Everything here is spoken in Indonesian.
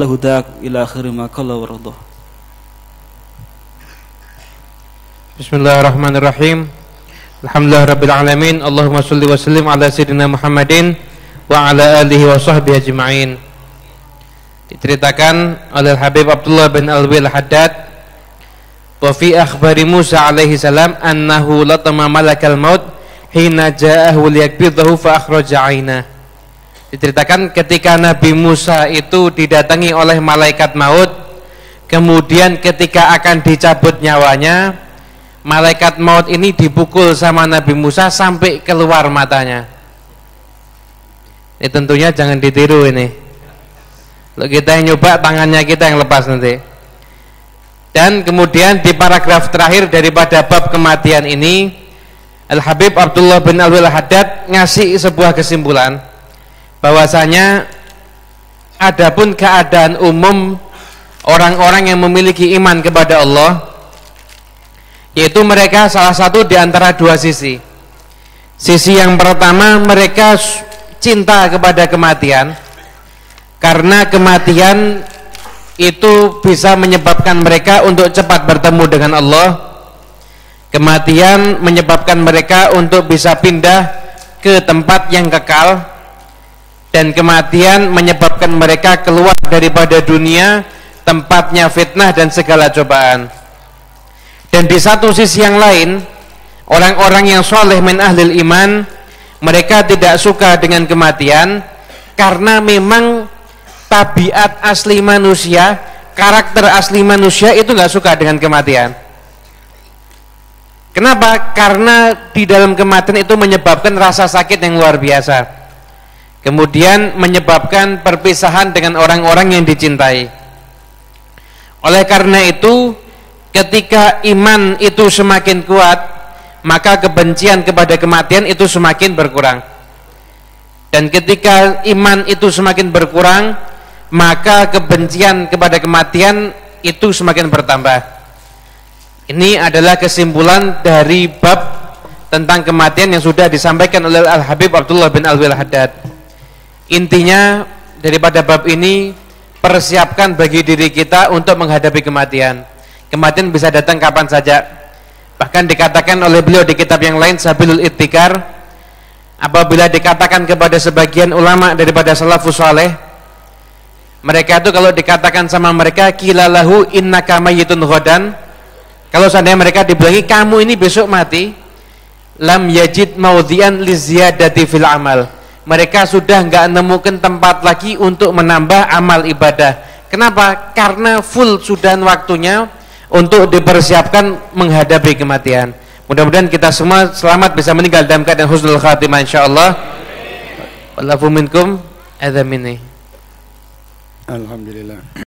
هداك إلى آخر ما قال ورضاه Bismillahirrahmanirrahim Alhamdulillah Rabbil Alamin Allahumma salli wa sallim ala Sayyidina Muhammadin Wa ala alihi wa sahbihi ajma'in Diceritakan oleh Habib Abdullah bin Alwi al-Haddad Wa fi akhbari Musa alaihi salam Annahu latama malakal maut Hina ja'ahu liyakbidahu fa akhraja aina Diceritakan ketika Nabi Musa itu didatangi oleh malaikat maut Kemudian ketika akan dicabut nyawanya malaikat maut ini dipukul sama Nabi Musa sampai keluar matanya. Ini tentunya jangan ditiru ini. Kalau kita yang nyoba tangannya kita yang lepas nanti. Dan kemudian di paragraf terakhir daripada bab kematian ini Al Habib Abdullah bin Alwi Haddad ngasih sebuah kesimpulan bahwasanya adapun keadaan umum orang-orang yang memiliki iman kepada Allah yaitu mereka salah satu di antara dua sisi. Sisi yang pertama mereka cinta kepada kematian karena kematian itu bisa menyebabkan mereka untuk cepat bertemu dengan Allah. Kematian menyebabkan mereka untuk bisa pindah ke tempat yang kekal dan kematian menyebabkan mereka keluar daripada dunia tempatnya fitnah dan segala cobaan. Dan di satu sisi yang lain orang-orang yang soleh min ahlil iman mereka tidak suka dengan kematian karena memang tabiat asli manusia karakter asli manusia itu nggak suka dengan kematian. Kenapa? karena di dalam kematian itu menyebabkan rasa sakit yang luar biasa kemudian menyebabkan perpisahan dengan orang-orang yang dicintai. Oleh karena itu ketika iman itu semakin kuat maka kebencian kepada kematian itu semakin berkurang. Dan ketika iman itu semakin berkurang maka kebencian kepada kematian itu semakin bertambah. Ini adalah kesimpulan dari bab tentang kematian yang sudah disampaikan oleh Al-Habib Abdullah bin Alwi Al-Haddad intinya daripada bab ini persiapkan bagi diri kita untuk menghadapi kematian Kematian bisa datang kapan saja. Bahkan dikatakan oleh beliau di kitab yang lain Sabilul Ittikar apabila dikatakan kepada sebagian ulama daripada salafus saleh mereka itu kalau dikatakan sama mereka kilalahu innaka mayyitun ghadan kalau seandainya mereka dibilangi kamu ini besok mati lam yajid maudhian liziyadati fil amal mereka sudah enggak nemukan tempat lagi untuk menambah amal ibadah kenapa? karena full sudah waktunya untuk dipersiapkan menghadapi kematian. Mudah-mudahan kita semua selamat bisa meninggal dalam keadaan husnul khatimah insyaallah. Wallahu minkum adzamini. Alhamdulillah.